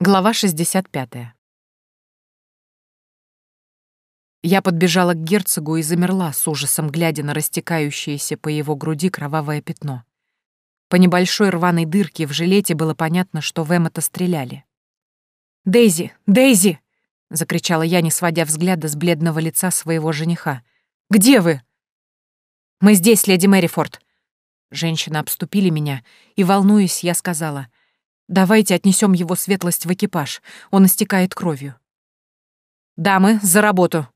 Глава 65. Я подбежала к герцогу и замерла с ужасом, глядя на растекающееся по его груди кровавое пятно. По небольшой рваной дырке в жилете было понятно, что в Эммета стреляли. «Дейзи! Дейзи!» — закричала я, не сводя взгляда с бледного лица своего жениха. «Где вы?» «Мы здесь, леди Мэрифорд!» Женщины обступили меня, и, волнуясь, я сказала — Давайте отнесем его светлость в экипаж. Он истекает кровью. Дамы, за работу.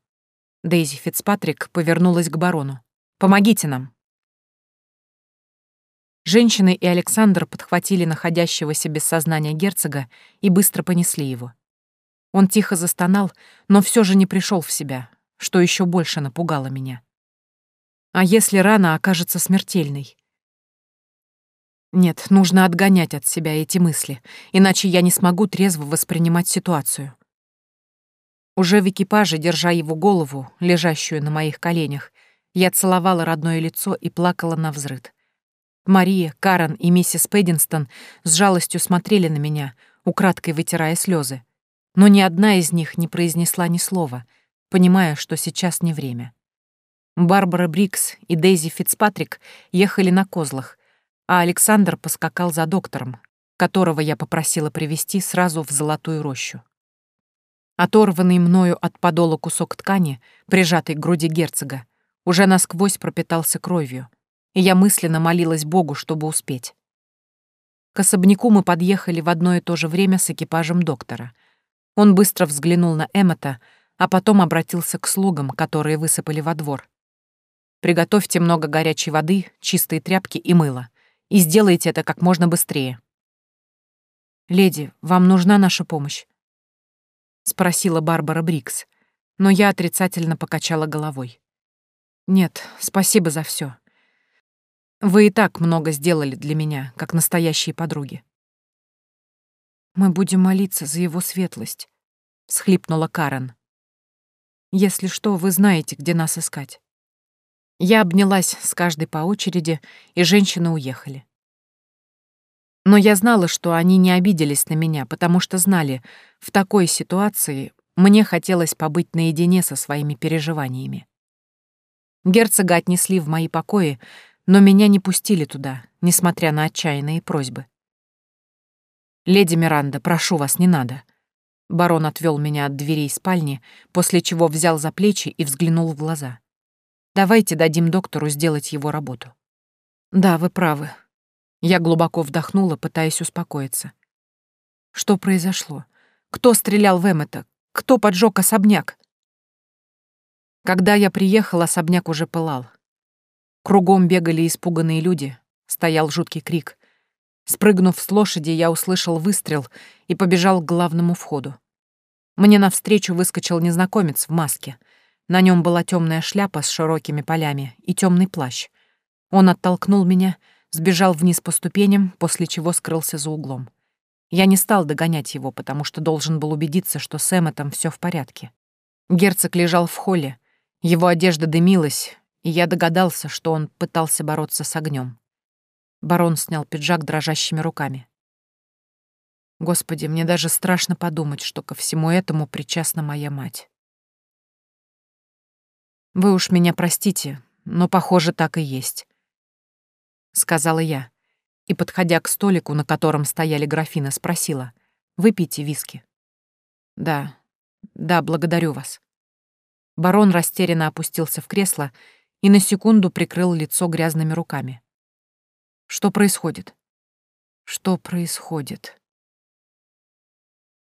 Дейзи Фицпатрик повернулась к барону. Помогите нам. Женщины и Александр подхватили находящегося без сознания герцога и быстро понесли его. Он тихо застонал, но все же не пришел в себя, что еще больше напугало меня. А если рана окажется смертельной? Нет, нужно отгонять от себя эти мысли, иначе я не смогу трезво воспринимать ситуацию. Уже в экипаже, держа его голову, лежащую на моих коленях, я целовала родное лицо и плакала на взрыд. Мария, Карен и миссис Пэддинстон с жалостью смотрели на меня, украдкой вытирая слезы. Но ни одна из них не произнесла ни слова, понимая, что сейчас не время. Барбара Брикс и Дейзи Фицпатрик ехали на козлах, а Александр поскакал за доктором, которого я попросила привести сразу в золотую рощу. Оторванный мною от подола кусок ткани, прижатый к груди герцога, уже насквозь пропитался кровью, и я мысленно молилась Богу, чтобы успеть. К особняку мы подъехали в одно и то же время с экипажем доктора. Он быстро взглянул на Эммета, а потом обратился к слугам, которые высыпали во двор. «Приготовьте много горячей воды, чистые тряпки и мыло и сделайте это как можно быстрее. «Леди, вам нужна наша помощь?» — спросила Барбара Брикс, но я отрицательно покачала головой. «Нет, спасибо за все. Вы и так много сделали для меня, как настоящие подруги». «Мы будем молиться за его светлость», — схлипнула Карен. «Если что, вы знаете, где нас искать». Я обнялась с каждой по очереди, и женщины уехали. Но я знала, что они не обиделись на меня, потому что знали, в такой ситуации мне хотелось побыть наедине со своими переживаниями. Герцога отнесли в мои покои, но меня не пустили туда, несмотря на отчаянные просьбы. «Леди Миранда, прошу вас, не надо». Барон отвел меня от дверей спальни, после чего взял за плечи и взглянул в глаза. Давайте дадим доктору сделать его работу. Да, вы правы. Я глубоко вдохнула, пытаясь успокоиться. Что произошло? Кто стрелял в Эммета? Кто поджег особняк? Когда я приехал, особняк уже пылал. Кругом бегали испуганные люди, стоял жуткий крик. Спрыгнув с лошади, я услышал выстрел и побежал к главному входу. Мне навстречу выскочил незнакомец в маске — на нем была темная шляпа с широкими полями и темный плащ. Он оттолкнул меня, сбежал вниз по ступеням, после чего скрылся за углом. Я не стал догонять его, потому что должен был убедиться, что с Эмметом все в порядке. Герцог лежал в холле, его одежда дымилась, и я догадался, что он пытался бороться с огнем. Барон снял пиджак дрожащими руками. Господи, мне даже страшно подумать, что ко всему этому причастна моя мать. Вы уж меня простите, но, похоже, так и есть. Сказала я и, подходя к столику, на котором стояли графины, спросила, «Выпейте виски». «Да, да, благодарю вас». Барон растерянно опустился в кресло и на секунду прикрыл лицо грязными руками. «Что происходит?» «Что происходит?»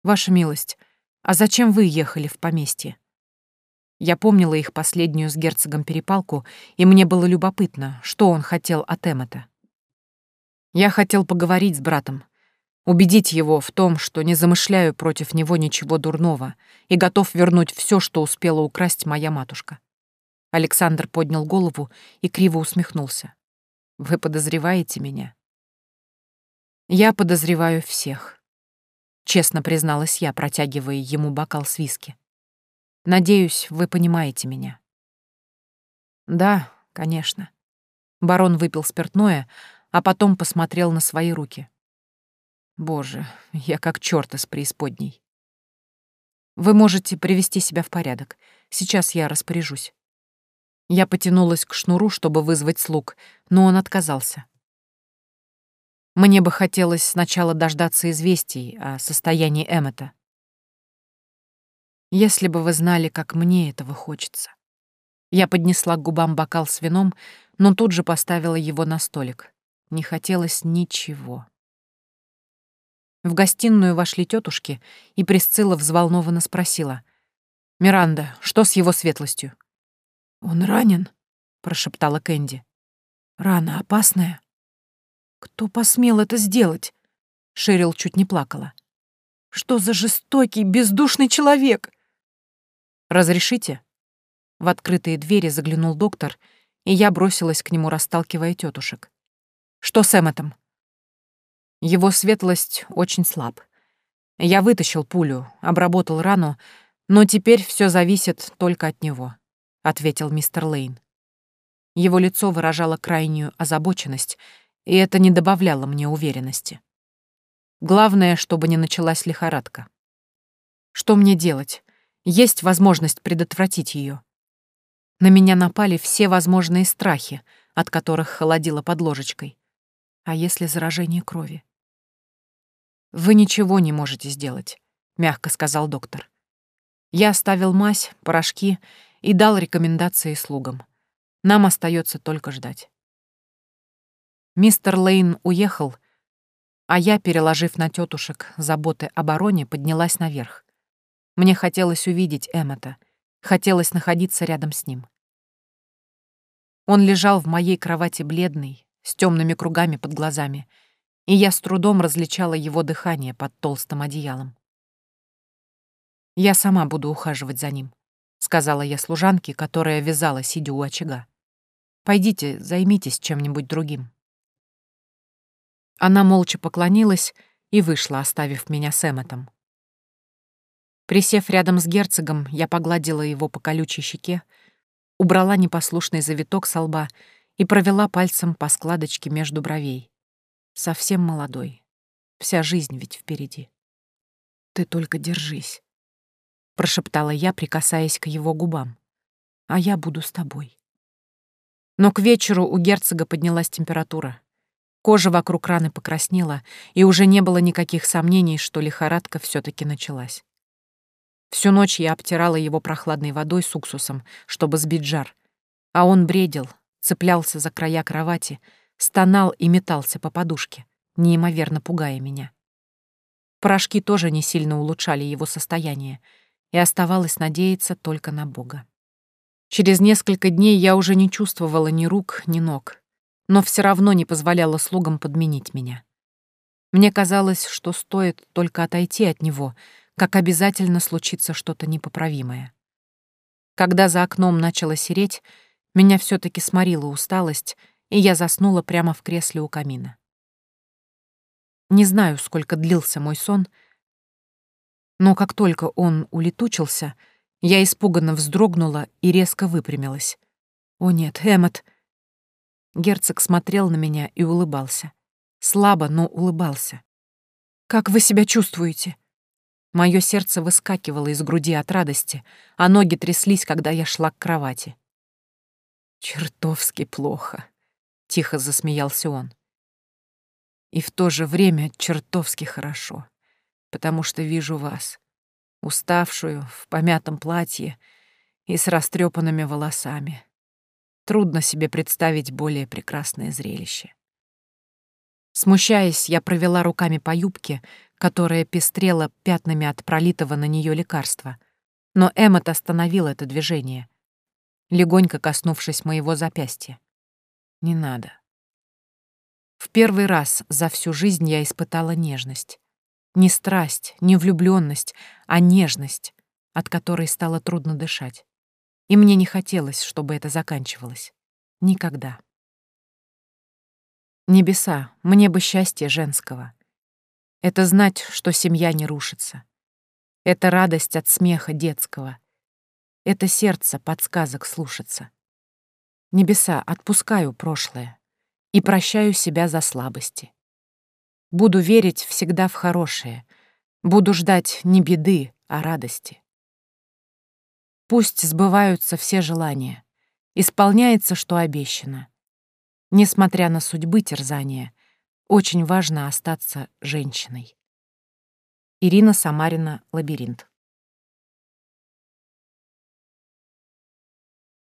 «Ваша милость, а зачем вы ехали в поместье?» Я помнила их последнюю с герцогом перепалку, и мне было любопытно, что он хотел от Эммета. Я хотел поговорить с братом, убедить его в том, что не замышляю против него ничего дурного и готов вернуть все, что успела украсть моя матушка. Александр поднял голову и криво усмехнулся. «Вы подозреваете меня?» «Я подозреваю всех», — честно призналась я, протягивая ему бокал с виски. Надеюсь, вы понимаете меня. Да, конечно. Барон выпил спиртное, а потом посмотрел на свои руки. Боже, я как чёрт из преисподней. Вы можете привести себя в порядок. Сейчас я распоряжусь. Я потянулась к шнуру, чтобы вызвать слуг, но он отказался. Мне бы хотелось сначала дождаться известий о состоянии Эммета. Если бы вы знали, как мне этого хочется. Я поднесла к губам бокал с вином, но тут же поставила его на столик. Не хотелось ничего. В гостиную вошли тетушки, и Присцилла взволнованно спросила. «Миранда, что с его светлостью?» «Он ранен?» — прошептала Кэнди. «Рана опасная?» «Кто посмел это сделать?» Шерил чуть не плакала. «Что за жестокий, бездушный человек?» «Разрешите?» В открытые двери заглянул доктор, и я бросилась к нему, расталкивая тетушек. «Что с Эмметом?» Его светлость очень слаб. Я вытащил пулю, обработал рану, но теперь все зависит только от него, ответил мистер Лейн. Его лицо выражало крайнюю озабоченность, и это не добавляло мне уверенности. Главное, чтобы не началась лихорадка. Что мне делать? Есть возможность предотвратить ее. На меня напали все возможные страхи, от которых холодило под ложечкой. А если заражение крови? «Вы ничего не можете сделать», — мягко сказал доктор. Я оставил мазь, порошки и дал рекомендации слугам. Нам остается только ждать. Мистер Лейн уехал, а я, переложив на тетушек заботы о бароне, поднялась наверх. Мне хотелось увидеть Эммета, хотелось находиться рядом с ним. Он лежал в моей кровати бледный, с темными кругами под глазами, и я с трудом различала его дыхание под толстым одеялом. «Я сама буду ухаживать за ним», — сказала я служанке, которая вязала, сидя у очага. «Пойдите, займитесь чем-нибудь другим». Она молча поклонилась и вышла, оставив меня с Эмметом. Присев рядом с герцогом, я погладила его по колючей щеке, убрала непослушный завиток со лба и провела пальцем по складочке между бровей. Совсем молодой. Вся жизнь ведь впереди. «Ты только держись», — прошептала я, прикасаясь к его губам. «А я буду с тобой». Но к вечеру у герцога поднялась температура. Кожа вокруг раны покраснела, и уже не было никаких сомнений, что лихорадка все таки началась. Всю ночь я обтирала его прохладной водой с уксусом, чтобы сбить жар, а он бредил, цеплялся за края кровати, стонал и метался по подушке, неимоверно пугая меня. Порошки тоже не сильно улучшали его состояние, и оставалось надеяться только на Бога. Через несколько дней я уже не чувствовала ни рук, ни ног, но все равно не позволяла слугам подменить меня. Мне казалось, что стоит только отойти от него, как обязательно случится что-то непоправимое. Когда за окном начало сереть, меня все таки сморила усталость, и я заснула прямо в кресле у камина. Не знаю, сколько длился мой сон, но как только он улетучился, я испуганно вздрогнула и резко выпрямилась. «О нет, Эммот!» Герцог смотрел на меня и улыбался. Слабо, но улыбался. «Как вы себя чувствуете?» Моё сердце выскакивало из груди от радости, а ноги тряслись, когда я шла к кровати. «Чертовски плохо», — тихо засмеялся он. «И в то же время чертовски хорошо, потому что вижу вас, уставшую, в помятом платье и с растрепанными волосами. Трудно себе представить более прекрасное зрелище». Смущаясь, я провела руками по юбке, которая пестрела пятнами от пролитого на нее лекарства, но Эммот остановил это движение, легонько коснувшись моего запястья. Не надо. В первый раз за всю жизнь я испытала нежность. Не страсть, не влюбленность, а нежность, от которой стало трудно дышать. И мне не хотелось, чтобы это заканчивалось. Никогда. Небеса, мне бы счастье женского. Это знать, что семья не рушится. Это радость от смеха детского. Это сердце подсказок слушаться. Небеса, отпускаю прошлое и прощаю себя за слабости. Буду верить всегда в хорошее. Буду ждать не беды, а радости. Пусть сбываются все желания. Исполняется, что обещано. Несмотря на судьбы терзания, очень важно остаться женщиной. Ирина Самарина «Лабиринт».